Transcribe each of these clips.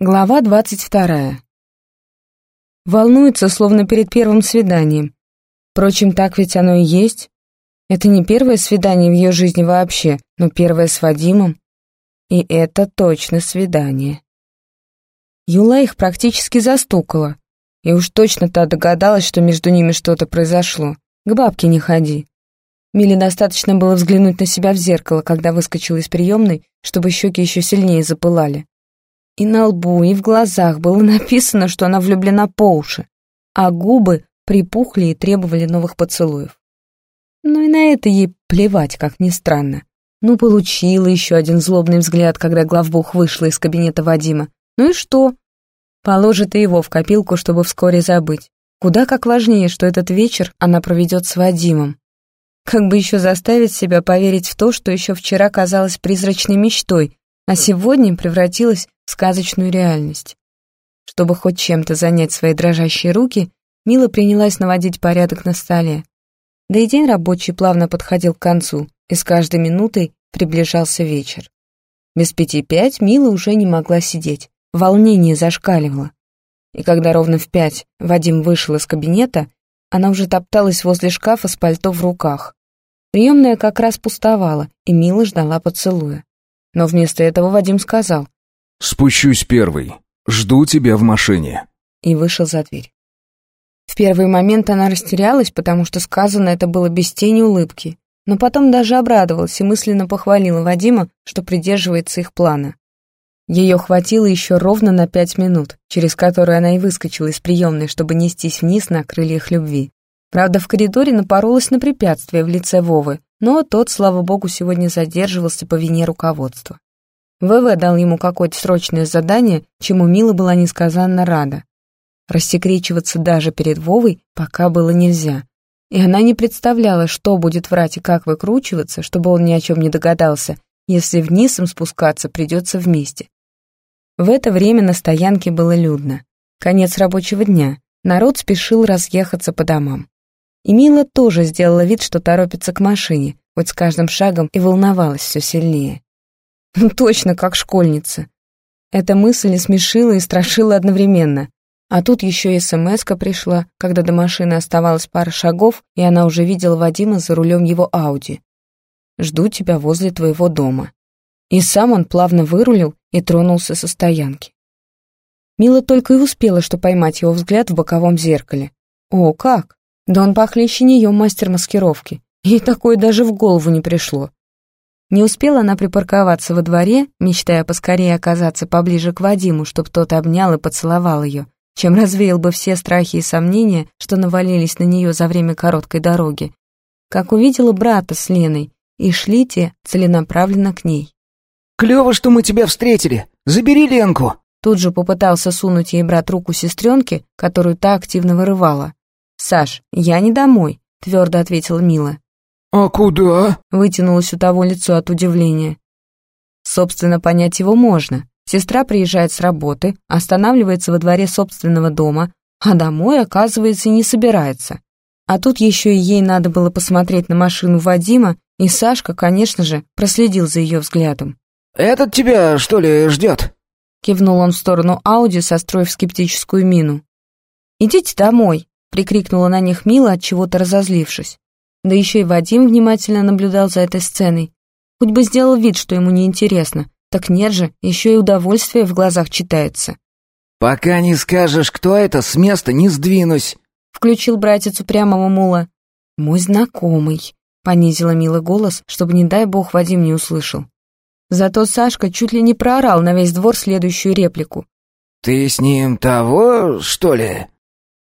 Глава двадцать вторая. Волнуется, словно перед первым свиданием. Впрочем, так ведь оно и есть. Это не первое свидание в ее жизни вообще, но первое с Вадимом. И это точно свидание. Юла их практически застукала. И уж точно та догадалась, что между ними что-то произошло. К бабке не ходи. Миле достаточно было взглянуть на себя в зеркало, когда выскочила из приемной, чтобы щеки еще сильнее запылали. И на лбу, и в глазах было написано, что она влюблена по уши, а губы припухли и требовали новых поцелуев. Ну и на это ей плевать, как ни странно. Ну, получила еще один злобный взгляд, когда главбух вышла из кабинета Вадима. Ну и что? Положит и его в копилку, чтобы вскоре забыть. Куда как важнее, что этот вечер она проведет с Вадимом. Как бы еще заставить себя поверить в то, что еще вчера казалось призрачной мечтой, а сегодня превратилась в сказочную реальность. Чтобы хоть чем-то занять свои дрожащие руки, Мила принялась наводить порядок на столе. Да и день рабочий плавно подходил к концу, и с каждой минутой приближался вечер. Без пяти пять Мила уже не могла сидеть, волнение зашкаливало. И когда ровно в пять Вадим вышел из кабинета, она уже топталась возле шкафа с пальто в руках. Приемная как раз пустовала, и Мила ждала поцелуя. Но вместо этого Вадим сказал «Спущусь первый. Жду тебя в машине». И вышел за дверь. В первый момент она растерялась, потому что сказано это было без тени улыбки, но потом даже обрадовалась и мысленно похвалила Вадима, что придерживается их плана. Ее хватило еще ровно на пять минут, через которые она и выскочила из приемной, чтобы нестись вниз на крыльях любви. Правда, в коридоре напоролась на препятствие в лице Вовы, но тот, слава богу, сегодня задерживался по вине руководства. ВВ дал ему какое-то срочное задание, чему Мила была несказанно рада. Рассекречиваться даже перед Вовой пока было нельзя. И она не представляла, что будет врать и как выкручиваться, чтобы он ни о чем не догадался, если вниз им спускаться придется вместе. В это время на стоянке было людно. Конец рабочего дня. Народ спешил разъехаться по домам. И Мила тоже сделала вид, что торопится к машине, хоть с каждым шагом и волновалась все сильнее. Ну точно, как школьница. Эта мысль и смешила, и страшила одновременно. А тут еще и смс пришла, когда до машины оставалось пара шагов, и она уже видела Вадима за рулем его Ауди. «Жду тебя возле твоего дома». И сам он плавно вырулил и тронулся со стоянки. Мила только и успела, что поймать его взгляд в боковом зеркале. О, как! Да он похлеще нее мастер маскировки. Ей такое даже в голову не пришло. Не успела она припарковаться во дворе, мечтая поскорее оказаться поближе к Вадиму, чтобы тот обнял и поцеловал ее, чем развеял бы все страхи и сомнения, что навалились на нее за время короткой дороги. Как увидела брата с Леной, и шли те целенаправленно к ней. «Клево, что мы тебя встретили! Забери Ленку!» Тут же попытался сунуть ей брат руку сестренки, которую та активно вырывала. «Саш, я не домой», — твердо ответила Мила. «А куда?» — вытянулось у того лицо от удивления. Собственно, понять его можно. Сестра приезжает с работы, останавливается во дворе собственного дома, а домой, оказывается, не собирается. А тут еще и ей надо было посмотреть на машину Вадима, и Сашка, конечно же, проследил за ее взглядом. «Этот тебя, что ли, ждет?» Кивнул он в сторону Ауди, состроив скептическую мину. «Идите домой», прикрикнула на них Мила, от чего-то разозлившись. Да еще и Вадим внимательно наблюдал за этой сценой. Хоть бы сделал вид, что ему неинтересно, так нет же, еще и удовольствие в глазах читается. «Пока не скажешь, кто это, с места не сдвинусь», — включил братец упрямого мула. «Мой знакомый», — понизила Мила голос, чтобы, не дай бог, Вадим не услышал. Зато Сашка чуть ли не проорал на весь двор следующую реплику. «Ты с ним того, что ли?»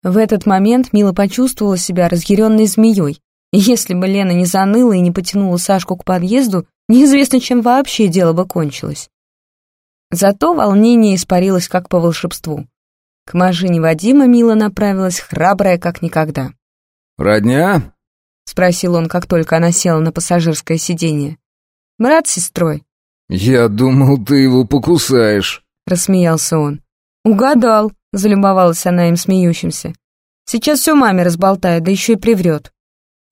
В этот момент Мила почувствовала себя разъяренной змеей. Если бы Лена не заныла и не потянула Сашку к подъезду, неизвестно, чем вообще дело бы кончилось. Зато волнение испарилось как по волшебству. К машине Вадима Мила направилась храбрая как никогда. «Родня?» — спросил он, как только она села на пассажирское сиденье. «Брат с сестрой». «Я думал, ты его покусаешь», — рассмеялся он. «Угадал», Залюбовалась она им смеющимся. Сейчас все маме разболтает, да еще и приврет.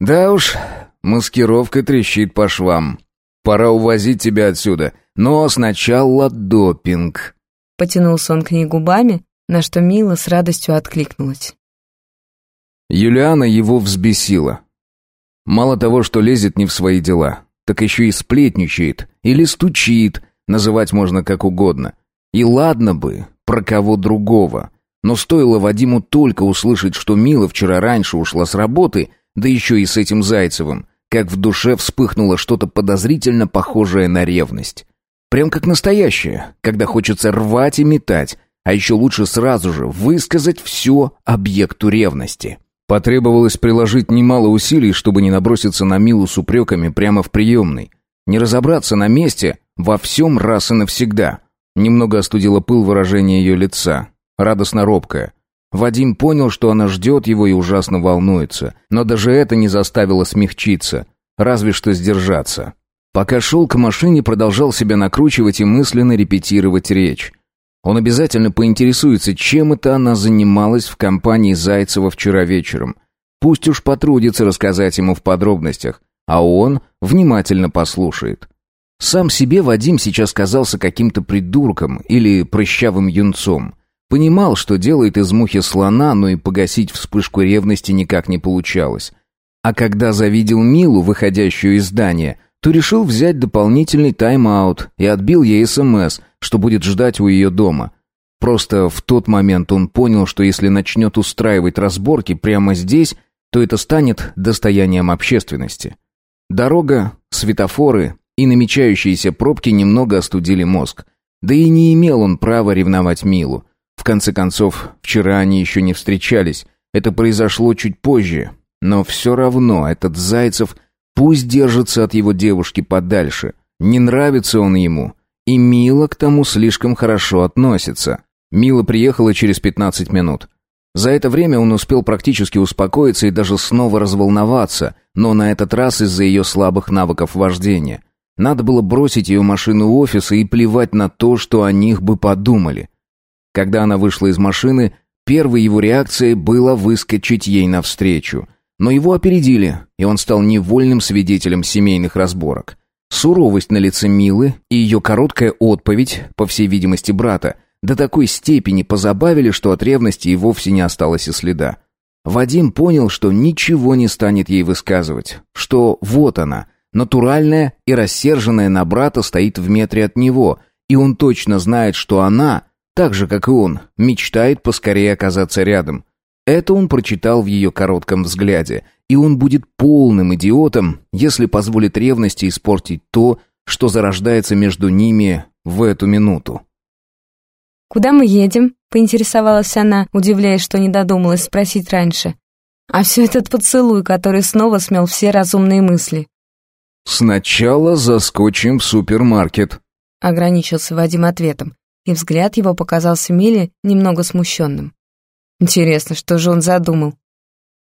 Да уж, маскировка трещит по швам. Пора увозить тебя отсюда, но сначала допинг. Потянулся он к ней губами, на что Мила с радостью откликнулась. Юлиана его взбесила. Мало того, что лезет не в свои дела, так еще и сплетничает или стучит, называть можно как угодно. И ладно бы, про кого другого. Но стоило Вадиму только услышать, что Мила вчера раньше ушла с работы, да еще и с этим Зайцевым, как в душе вспыхнуло что-то подозрительно похожее на ревность. Прям как настоящее, когда хочется рвать и метать, а еще лучше сразу же высказать все объекту ревности. Потребовалось приложить немало усилий, чтобы не наброситься на Милу с упреками прямо в приемной. Не разобраться на месте во всем раз и навсегда. Немного остудило пыл выражение ее лица. Радостно робкое. Вадим понял, что она ждет его и ужасно волнуется. Но даже это не заставило смягчиться. Разве что сдержаться. Пока шел к машине, продолжал себя накручивать и мысленно репетировать речь. Он обязательно поинтересуется, чем это она занималась в компании Зайцева вчера вечером. Пусть уж потрудится рассказать ему в подробностях, а он внимательно послушает. Сам себе Вадим сейчас казался каким-то придурком или прыщавым юнцом. Понимал, что делает из мухи слона, но и погасить вспышку ревности никак не получалось. А когда завидел Милу, выходящую из здания, то решил взять дополнительный тайм-аут и отбил ей СМС, что будет ждать у ее дома. Просто в тот момент он понял, что если начнет устраивать разборки прямо здесь, то это станет достоянием общественности. Дорога, светофоры и намечающиеся пробки немного остудили мозг. Да и не имел он права ревновать Милу. В конце концов, вчера они еще не встречались. Это произошло чуть позже. Но все равно этот Зайцев Пусть держится от его девушки подальше. Не нравится он ему. И Мила к тому слишком хорошо относится. Мила приехала через 15 минут. За это время он успел практически успокоиться и даже снова разволноваться, но на этот раз из-за ее слабых навыков вождения. Надо было бросить ее машину у офиса и плевать на то, что о них бы подумали. Когда она вышла из машины, первой его реакцией было выскочить ей навстречу. Но его опередили, и он стал невольным свидетелем семейных разборок. Суровость на лице Милы и ее короткая отповедь, по всей видимости, брата, до такой степени позабавили, что от ревности и вовсе не осталось и следа. Вадим понял, что ничего не станет ей высказывать, что вот она, натуральная и рассерженная на брата стоит в метре от него, и он точно знает, что она, так же, как и он, мечтает поскорее оказаться рядом. Это он прочитал в ее коротком взгляде, и он будет полным идиотом, если позволит ревности испортить то, что зарождается между ними в эту минуту. «Куда мы едем?» — поинтересовалась она, удивляясь, что не додумалась спросить раньше. А все этот поцелуй, который снова смел все разумные мысли. «Сначала заскочим в супермаркет», — ограничился Вадим ответом, и взгляд его показался Миле немного смущенным. Интересно, что же он задумал?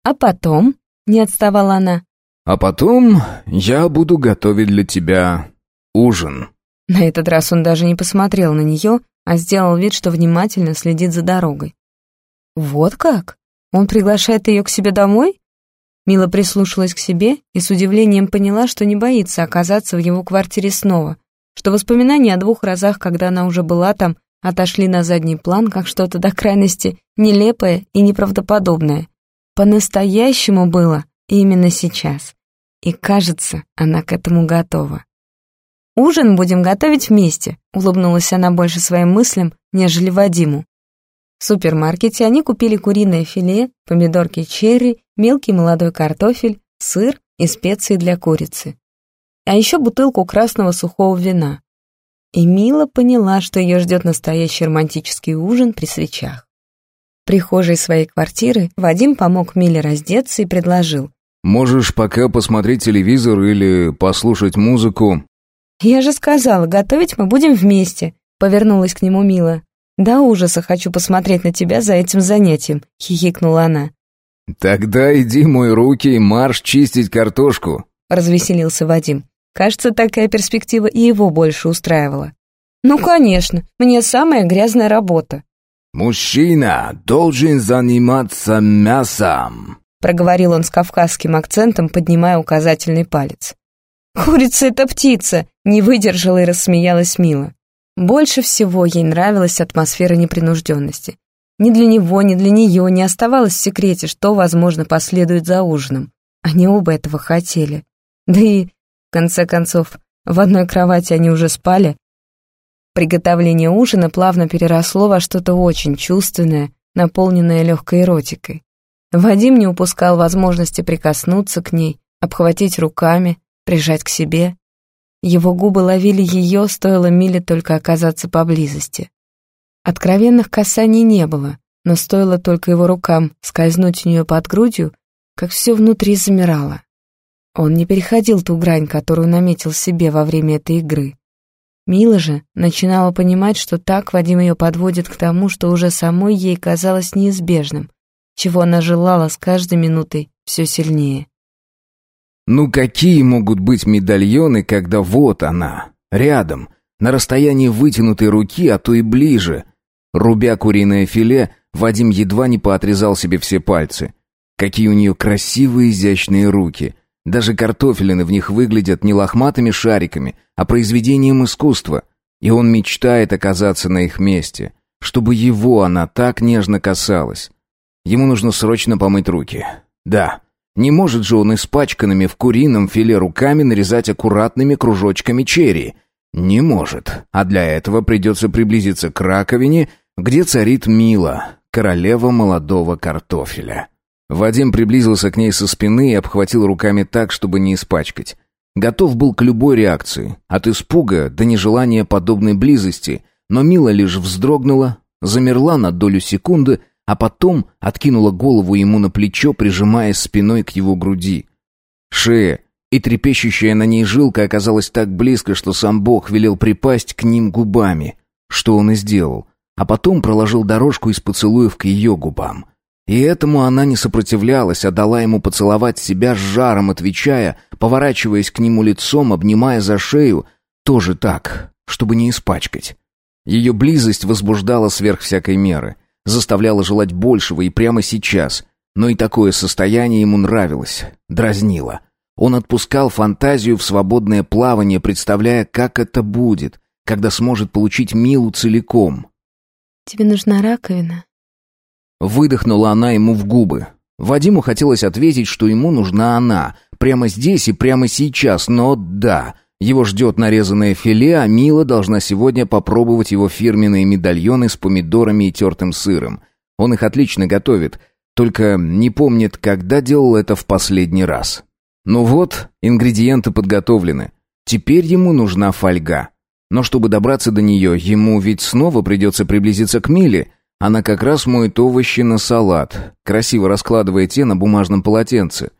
А потом, не отставала она. А потом я буду готовить для тебя ужин. На этот раз он даже не посмотрел на нее, а сделал вид, что внимательно следит за дорогой. Вот как? Он приглашает ее к себе домой? Мила прислушалась к себе и с удивлением поняла, что не боится оказаться в его квартире снова, что воспоминания о двух разах, когда она уже была там, отошли на задний план, как что-то до крайности нелепое и неправдоподобное. По-настоящему было именно сейчас. И кажется, она к этому готова. «Ужин будем готовить вместе», — улыбнулась она больше своим мыслям, нежели Вадиму. В супермаркете они купили куриное филе, помидорки черри, мелкий молодой картофель, сыр и специи для курицы. А еще бутылку красного сухого вина. И Мила поняла, что ее ждет настоящий романтический ужин при свечах. В прихожей своей квартиры Вадим помог Миле раздеться и предложил. «Можешь пока посмотреть телевизор или послушать музыку». «Я же сказала, готовить мы будем вместе», — повернулась к нему Мила. «До ужаса хочу посмотреть на тебя за этим занятием», — хихикнула она. «Тогда иди мой руки и марш чистить картошку», — развеселился Вадим. Кажется, такая перспектива и его больше устраивала. «Ну, конечно, мне самая грязная работа». «Мужчина должен заниматься мясом», проговорил он с кавказским акцентом, поднимая указательный палец. «Курица — это птица!» — не выдержала и рассмеялась Мила. Больше всего ей нравилась атмосфера непринужденности. Ни для него, ни для нее не оставалось в секрете, что, возможно, последует за ужином. Они оба этого хотели. Да и, конце концов, в одной кровати они уже спали. Приготовление ужина плавно переросло во что-то очень чувственное, наполненное легкой эротикой. Вадим не упускал возможности прикоснуться к ней, обхватить руками, прижать к себе. Его губы ловили ее, стоило Миле только оказаться поблизости. Откровенных касаний не было, но стоило только его рукам скользнуть у нее под грудью, как все внутри замирало. Он не переходил ту грань, которую наметил себе во время этой игры. Мила же начинала понимать, что так Вадим ее подводит к тому, что уже самой ей казалось неизбежным, чего она желала с каждой минутой все сильнее. Ну какие могут быть медальоны, когда вот она, рядом, на расстоянии вытянутой руки, а то и ближе. Рубя куриное филе, Вадим едва не поотрезал себе все пальцы. Какие у нее красивые изящные руки. Даже картофелины в них выглядят не лохматыми шариками, а произведением искусства. И он мечтает оказаться на их месте, чтобы его она так нежно касалась. Ему нужно срочно помыть руки. Да, не может же он испачканными в курином филе руками нарезать аккуратными кружочками черри. Не может. А для этого придется приблизиться к раковине, где царит Мила, королева молодого картофеля. Вадим приблизился к ней со спины и обхватил руками так, чтобы не испачкать. Готов был к любой реакции, от испуга до нежелания подобной близости, но Мила лишь вздрогнула, замерла на долю секунды, а потом откинула голову ему на плечо, прижимая спиной к его груди. Шея и трепещущая на ней жилка оказалась так близко, что сам Бог велел припасть к ним губами, что он и сделал, а потом проложил дорожку из поцелуев к ее губам. И этому она не сопротивлялась, а дала ему поцеловать себя с жаром, отвечая, поворачиваясь к нему лицом, обнимая за шею, тоже так, чтобы не испачкать. Ее близость возбуждала сверх всякой меры, заставляла желать большего и прямо сейчас, но и такое состояние ему нравилось, дразнило. Он отпускал фантазию в свободное плавание, представляя, как это будет, когда сможет получить Милу целиком. «Тебе нужна раковина?» Выдохнула она ему в губы. Вадиму хотелось ответить, что ему нужна она. Прямо здесь и прямо сейчас, но да. Его ждет нарезанное филе, а Мила должна сегодня попробовать его фирменные медальоны с помидорами и тертым сыром. Он их отлично готовит, только не помнит, когда делал это в последний раз. Ну вот, ингредиенты подготовлены. Теперь ему нужна фольга. Но чтобы добраться до нее, ему ведь снова придется приблизиться к Миле — она как раз моет овощи на салат, красиво раскладывая те на бумажном полотенце.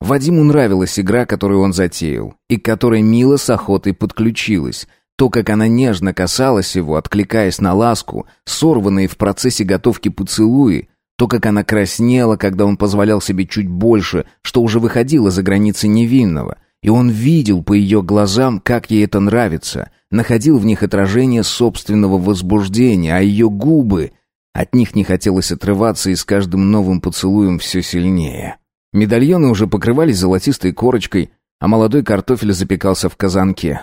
Вадиму нравилась игра, которую он затеял, и к которой Мила с охотой подключилась. То, как она нежно касалась его, откликаясь на ласку, сорванные в процессе готовки поцелуи, то, как она краснела, когда он позволял себе чуть больше, что уже выходило за границы невинного. И он видел по ее глазам, как ей это нравится, находил в них отражение собственного возбуждения, а ее губы от них не хотелось отрываться и с каждым новым поцелуем все сильнее. Медальоны уже покрывались золотистой корочкой, а молодой картофель запекался в казанке.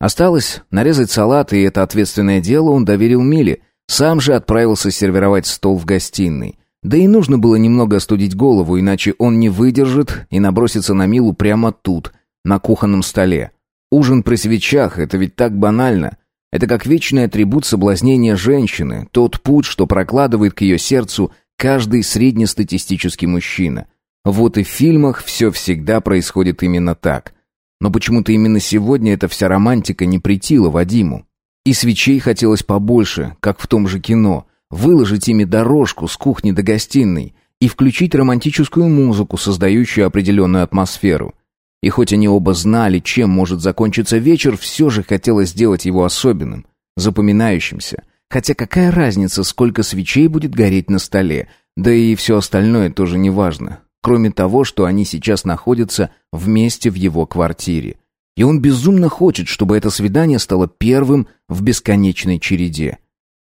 Осталось нарезать салат, и это ответственное дело он доверил Миле. Сам же отправился сервировать стол в гостиной. Да и нужно было немного остудить голову, иначе он не выдержит и набросится на Милу прямо тут, на кухонном столе. Ужин при свечах — это ведь так банально. Это как вечный атрибут соблазнения женщины, тот путь, что прокладывает к ее сердцу каждый среднестатистический мужчина. Вот и в фильмах все всегда происходит именно так. Но почему-то именно сегодня эта вся романтика не притила Вадиму. И свечей хотелось побольше, как в том же кино, выложить ими дорожку с кухни до гостиной и включить романтическую музыку, создающую определенную атмосферу. И хоть они оба знали, чем может закончиться вечер, все же хотелось сделать его особенным, запоминающимся. Хотя какая разница, сколько свечей будет гореть на столе, да и все остальное тоже не важно. Кроме того, что они сейчас находятся вместе в его квартире. И он безумно хочет, чтобы это свидание стало первым в бесконечной череде.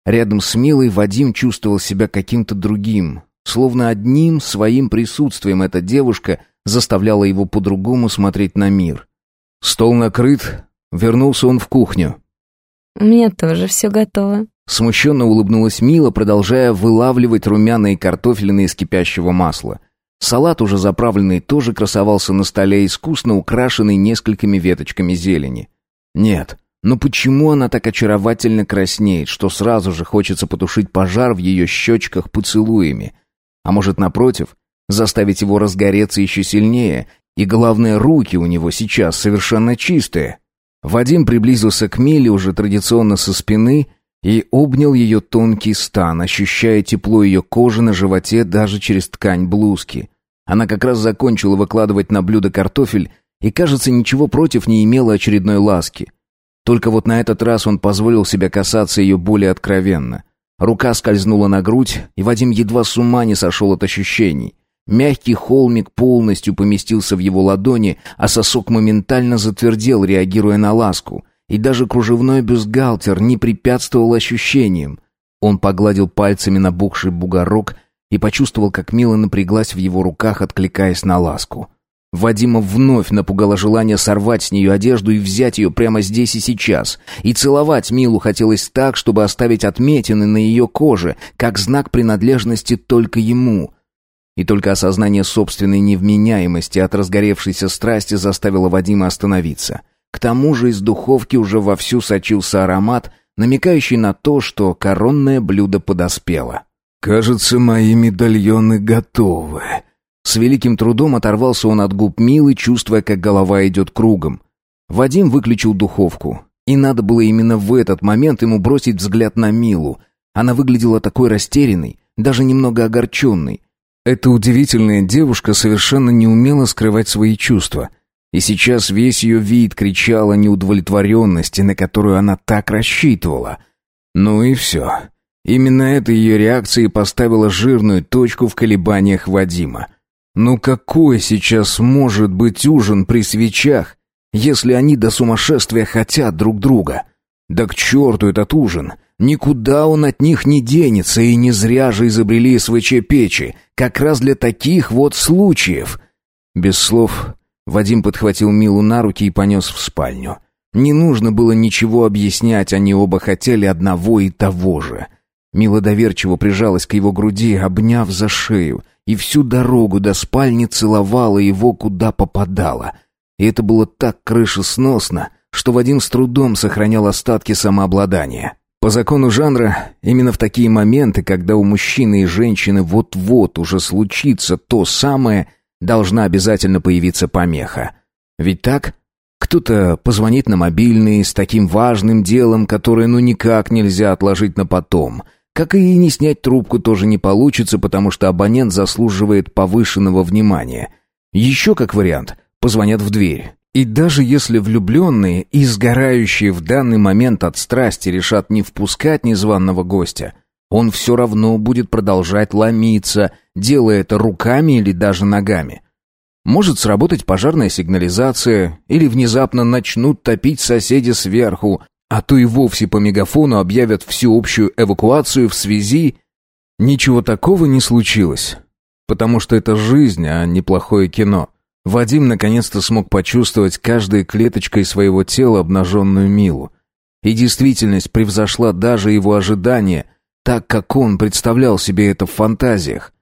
Рядом с Милой Вадим чувствовал себя каким-то другим, словно одним своим присутствием эта девушка – заставляла его по-другому смотреть на мир. Стол накрыт, вернулся он в кухню. У меня тоже все готово. Смущенно улыбнулась Мила, продолжая вылавливать румяные картофелины из кипящего масла. Салат, уже заправленный, тоже красовался на столе, искусно украшенный несколькими веточками зелени. Нет, но почему она так очаровательно краснеет, что сразу же хочется потушить пожар в ее щечках поцелуями? А может, напротив, заставить его разгореться еще сильнее, и, главное, руки у него сейчас совершенно чистые? Вадим приблизился к Миле уже традиционно со спины и обнял ее тонкий стан, ощущая тепло ее кожи на животе даже через ткань блузки. Она как раз закончила выкладывать на блюдо картофель и, кажется, ничего против не имела очередной ласки. Только вот на этот раз он позволил себе касаться ее более откровенно. Рука скользнула на грудь, и Вадим едва с ума не сошел от ощущений. Мягкий холмик полностью поместился в его ладони, а сосок моментально затвердел, реагируя на ласку. И даже кружевной бюстгальтер не препятствовал ощущениям. Он погладил пальцами набухший бугорок и почувствовал, как Мила напряглась в его руках, откликаясь на ласку. Вадима вновь напугало желание сорвать с нее одежду и взять ее прямо здесь и сейчас. И целовать Милу хотелось так, чтобы оставить отметины на ее коже, как знак принадлежности только ему. И только осознание собственной невменяемости от разгоревшейся страсти заставило Вадима остановиться. К тому же из духовки уже вовсю сочился аромат, намекающий на то, что коронное блюдо подоспело. «Кажется, мои медальоны готовы», с великим трудом оторвался он от губ Милы, чувствуя, как голова идет кругом. Вадим выключил духовку. И надо было именно в этот момент ему бросить взгляд на Милу. Она выглядела такой растерянной, даже немного огорченной. Эта удивительная девушка совершенно не умела скрывать свои чувства. И сейчас весь ее вид кричал о неудовлетворенности, на которую она так рассчитывала. Ну и все. Именно эта ее реакция поставила жирную точку в колебаниях Вадима. Ну какой сейчас может быть ужин при свечах, если они до сумасшествия хотят друг друга? Да к черту этот ужин! Никуда он от них не денется, и не зря же изобрели СВЧ-печи, как раз для таких вот случаев. Без слов Вадим подхватил Милу на руки и понес в спальню. Не нужно было ничего объяснять, они оба хотели одного и того же. Мила доверчиво прижалась к его груди, обняв за шею, и всю дорогу до спальни целовала его, куда попадала. И это было так крышесносно, что Вадим с трудом сохранял остатки самообладания. По закону жанра, именно в такие моменты, когда у мужчины и женщины вот-вот уже случится то самое, должна обязательно появиться помеха. Ведь так? Кто-то позвонит на мобильный с таким важным делом, которое ну никак нельзя отложить на потом — как и не снять трубку тоже не получится, потому что абонент заслуживает повышенного внимания. Еще как вариант, позвонят в дверь. И даже если влюбленные и сгорающие в данный момент от страсти решат не впускать незваного гостя, он все равно будет продолжать ломиться, делая это руками или даже ногами. Может сработать пожарная сигнализация, или внезапно начнут топить соседи сверху, а то и вовсе по мегафону объявят всеобщую эвакуацию в связи... Ничего такого не случилось, потому что это жизнь, а не плохое кино. Вадим наконец-то смог почувствовать каждой клеточкой своего тела обнаженную Милу. И действительность превзошла даже его ожидания, так как он представлял себе это в фантазиях.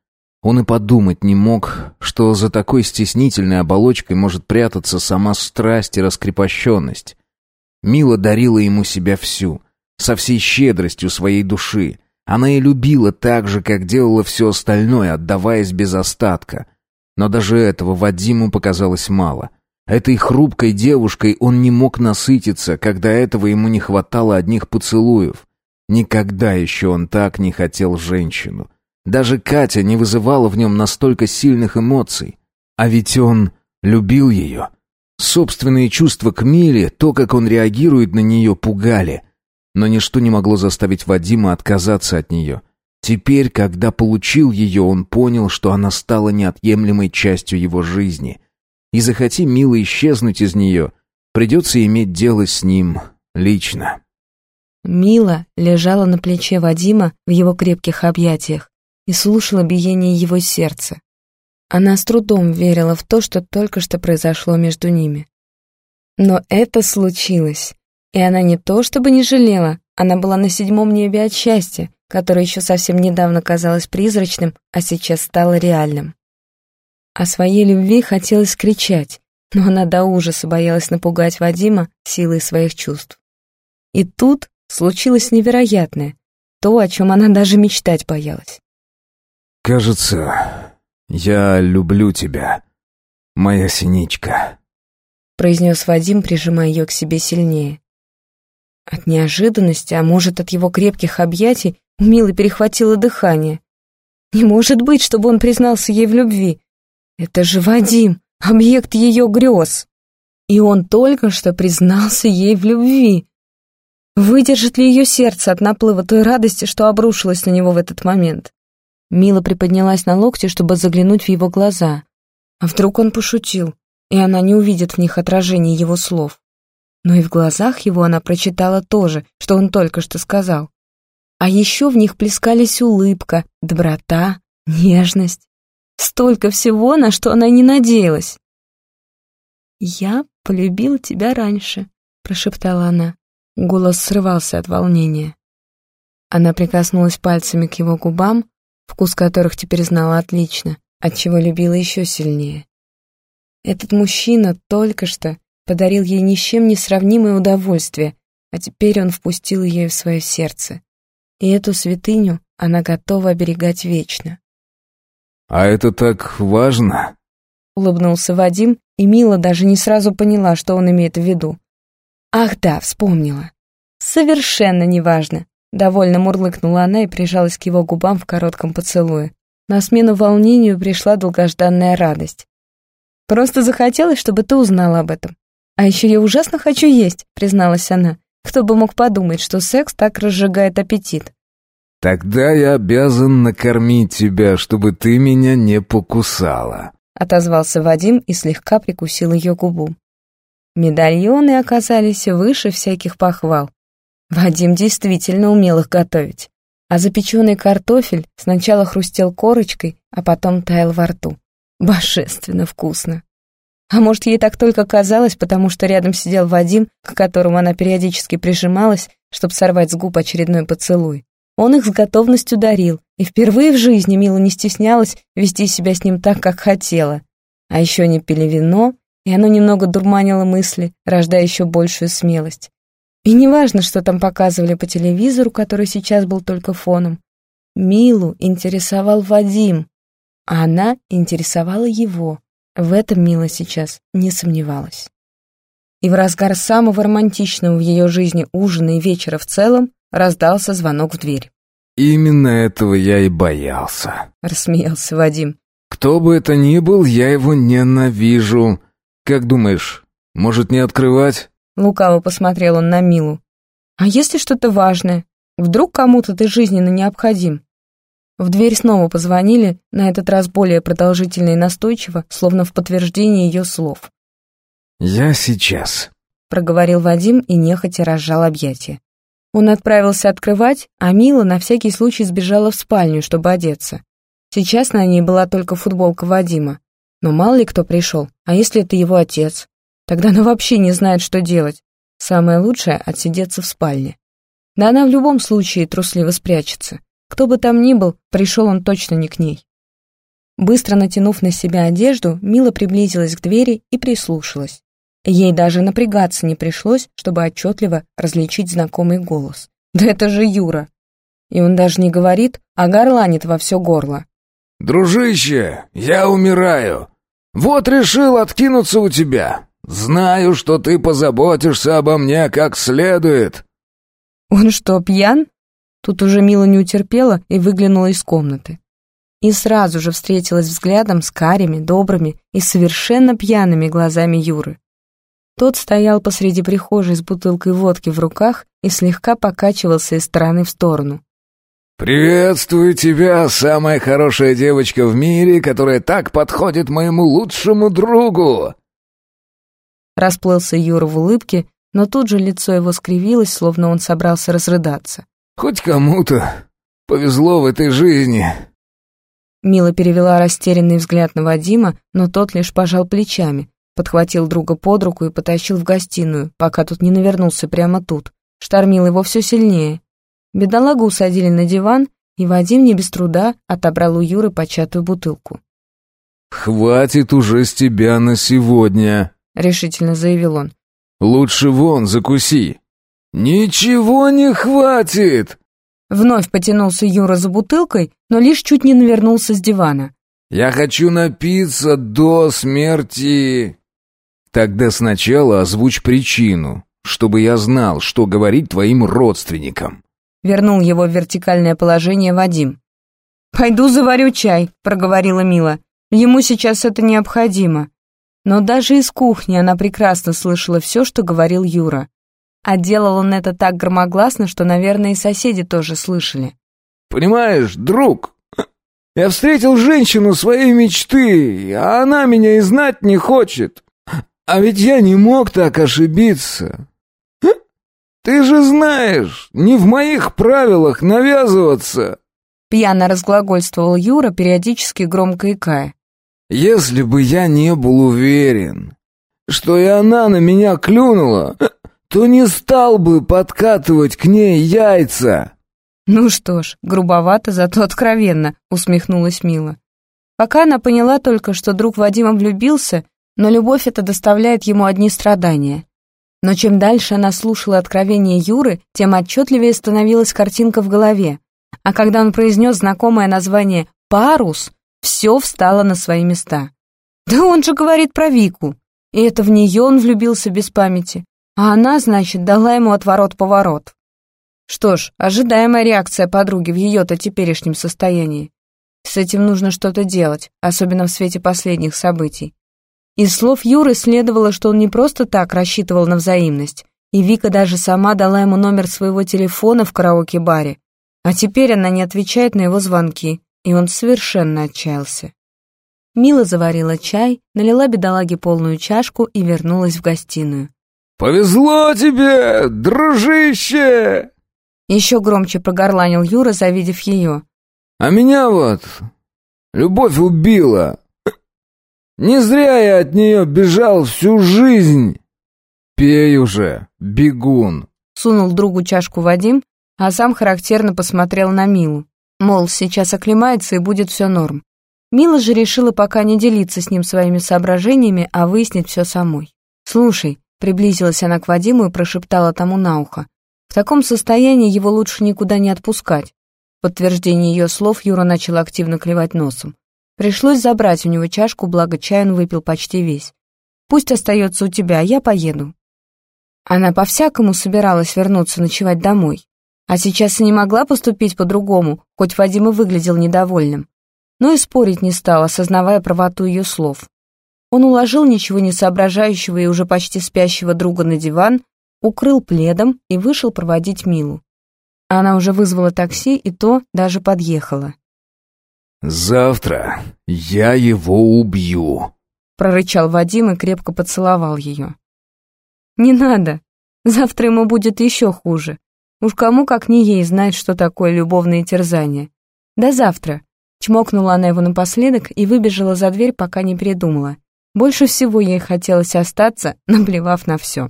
Он и подумать не мог, что за такой стеснительной оболочкой может прятаться сама страсть и раскрепощенность. Мила дарила ему себя всю, со всей щедростью своей души. Она и любила так же, как делала все остальное, отдаваясь без остатка. Но даже этого Вадиму показалось мало. Этой хрупкой девушкой он не мог насытиться, когда этого ему не хватало одних поцелуев. Никогда еще он так не хотел женщину. Даже Катя не вызывала в нем настолько сильных эмоций. А ведь он любил ее. Собственные чувства к Миле, то, как он реагирует на нее, пугали. Но ничто не могло заставить Вадима отказаться от нее. Теперь, когда получил ее, он понял, что она стала неотъемлемой частью его жизни. И захоти Мила исчезнуть из нее, придется иметь дело с ним лично. Мила лежала на плече Вадима в его крепких объятиях и слушала биение его сердца. Она с трудом верила в то, что только что произошло между ними. Но это случилось. И она не то чтобы не жалела, она была на седьмом небе от счастья, которое еще совсем недавно казалось призрачным, а сейчас стало реальным. О своей любви хотелось кричать, но она до ужаса боялась напугать Вадима силой своих чувств. И тут случилось невероятное, то, о чем она даже мечтать боялась. «Кажется, я люблю тебя, моя синичка», произнес Вадим, прижимая ее к себе сильнее. От неожиданности, а может, от его крепких объятий, у Милы перехватило дыхание. Не может быть, чтобы он признался ей в любви. Это же Вадим, объект ее грез. И он только что признался ей в любви. Выдержит ли ее сердце от наплыва той радости, что обрушилось на него в этот момент? Мила приподнялась на локте, чтобы заглянуть в его глаза. А вдруг он пошутил, и она не увидит в них отражение его слов? Но и в глазах его она прочитала то же, что он только что сказал. А еще в них плескались улыбка, доброта, нежность. Столько всего, на что она не надеялась. «Я полюбила тебя раньше», — прошептала она. Голос срывался от волнения. Она прикоснулась пальцами к его губам, вкус которых теперь знала отлично, отчего любила еще сильнее. Этот мужчина только что подарил ей ни с чем не сравнимое удовольствие, а теперь он впустил ее в свое сердце и эту святыню она готова оберегать вечно. «А это так важно?» — улыбнулся Вадим, и Мила даже не сразу поняла, что он имеет в виду. «Ах да, вспомнила. Совершенно неважно», — довольно мурлыкнула она и прижалась к его губам в коротком поцелуе. На смену волнению пришла долгожданная радость. «Просто захотелось, чтобы ты узнала об этом. А еще я ужасно хочу есть», — призналась она. Кто бы мог подумать, что секс так разжигает аппетит. «Тогда я обязан накормить тебя, чтобы ты меня не покусала», — отозвался Вадим и слегка прикусил ее губу. Медальоны оказались выше всяких похвал. Вадим действительно умел их готовить. А запеченный картофель сначала хрустел корочкой, а потом таял во рту. Божественно вкусно. А может, ей так только казалось, потому что рядом сидел Вадим, к которому она периодически прижималась, чтобы сорвать с губ очередной поцелуй. Он их с готовностью дарил, и впервые в жизни Мила не стеснялась вести себя с ним так, как хотела. А еще они пили вино, и оно немного дурманило мысли, рождая еще большую смелость. И неважно, что там показывали по телевизору, который сейчас был только фоном. Милу интересовал Вадим, а она интересовала его. В этом Мила сейчас не сомневалась. И в разгар самого романтичного в ее жизни ужина и вечера в целом раздался звонок в дверь. «Именно этого я и боялся», — рассмеялся Вадим. «Кто бы это ни был, я его ненавижу. Как думаешь, может не открывать?» Лукаво посмотрел он на Милу. «А если что-то важное? Вдруг кому-то ты жизненно необходим?» В дверь снова позвонили, на этот раз более продолжительно и настойчиво, словно в подтверждение ее слов. «Я сейчас», — проговорил Вадим и нехотя разжал объятия. Он отправился открывать, а Мила на всякий случай сбежала в спальню, чтобы одеться. Сейчас на ней была только футболка Вадима. Но мало ли кто пришел, а если это его отец? Тогда она вообще не знает, что делать. Самое лучшее — отсидеться в спальне. Да она в любом случае трусливо спрячется. Кто бы там ни был, пришел он точно не к ней. Быстро натянув на себя одежду, Мила приблизилась к двери и прислушалась. Ей даже напрягаться не пришлось, чтобы отчетливо различить знакомый голос. «Да это же Юра!» И он даже не говорит, а горланит во все горло. «Дружище, я умираю. Вот решил откинуться у тебя. Знаю, что ты позаботишься обо мне как следует». «Он что, пьян?» Тут уже Мила не утерпела и выглянула из комнаты. И сразу же встретилась взглядом с карими, добрыми и совершенно пьяными глазами Юры. Тот стоял посреди прихожей с бутылкой водки в руках и слегка покачивался из стороны в сторону. «Приветствую тебя, самая хорошая девочка в мире, которая так подходит моему лучшему другу!» Расплылся Юра в улыбке, но тут же лицо его скривилось, словно он собрался разрыдаться. Хоть кому-то повезло в этой жизни». Мила перевела растерянный взгляд на Вадима, но тот лишь пожал плечами, подхватил друга под руку и потащил в гостиную, пока тут не навернулся прямо тут. Штормил его все сильнее. Бедолагу усадили на диван, и Вадим не без труда отобрал у Юры початую бутылку. «Хватит уже с тебя на сегодня», — решительно заявил он. «Лучше вон закуси». «Ничего не хватит!» Вновь потянулся Юра за бутылкой, но лишь чуть не навернулся с дивана. «Я хочу напиться до смерти!» «Тогда сначала озвучь причину, чтобы я знал, что говорить твоим родственникам». Вернул его в вертикальное положение Вадим. «Пойду заварю чай», — проговорила Мила. «Ему сейчас это необходимо». Но даже из кухни она прекрасно слышала все, что говорил Юра. А делал он это так громогласно, что, наверное, и соседи тоже слышали. «Понимаешь, друг, я встретил женщину своей мечты, а она меня и знать не хочет. А ведь я не мог так ошибиться. Ты же знаешь, не в моих правилах навязываться». Пьяно разглагольствовал Юра, периодически громко икая. «Если бы я не был уверен, что и она на меня клюнула, то не стал бы подкатывать к ней яйца». «Ну что ж, грубовато, зато откровенно», — усмехнулась Мила. Пока она поняла только, что друг Вадима влюбился, но любовь эта доставляет ему одни страдания. Но чем дальше она слушала откровения Юры, тем отчетливее становилась картинка в голове. А когда он произнес знакомое название «парус», все встало на свои места. Да он же говорит про Вику. И это в нее он влюбился без памяти. А она, значит, дала ему отворот-поворот. Что ж, ожидаемая реакция подруги в ее-то теперешнем состоянии. С этим нужно что-то делать, особенно в свете последних событий. Из слов Юры следовало, что он не просто так рассчитывал на взаимность, и Вика даже сама дала ему номер своего телефона в караоке-баре. А теперь она не отвечает на его звонки, и он совершенно отчаялся. Мила заварила чай, налила бедолаге полную чашку и вернулась в гостиную. «Повезло тебе, дружище!» Еще громче прогорланил Юра, завидев ее. «А меня вот любовь убила. Не зря я от нее бежал всю жизнь. Пей уже, бегун!» Сунул другу чашку Вадим, а сам характерно посмотрел на Милу. Мол, сейчас оклемается и будет все норм. Мила же решила пока не делиться с ним своими соображениями, а выяснить все самой. «Слушай, Приблизилась она к Вадиму и прошептала тому на ухо. В таком состоянии его лучше никуда не отпускать. В подтверждение ее слов Юра начал активно клевать носом. Пришлось забрать у него чашку, благо чай он выпил почти весь. «Пусть остается у тебя, а я поеду». Она по-всякому собиралась вернуться ночевать домой. А сейчас и не могла поступить по-другому, хоть Вадим и выглядел недовольным. Но и спорить не стал, осознавая правоту ее слов. Он уложил ничего не соображающего и уже почти спящего друга на диван, укрыл пледом и вышел проводить Милу. Она уже вызвала такси, и то даже подъехала. «Завтра я его убью», — прорычал Вадим и крепко поцеловал ее. «Не надо. Завтра ему будет еще хуже. Уж кому, как не ей, знать, что такое любовные терзания. До завтра», — чмокнула она его напоследок и выбежала за дверь, пока не передумала. Больше всего ей хотелось остаться, наплевав на все.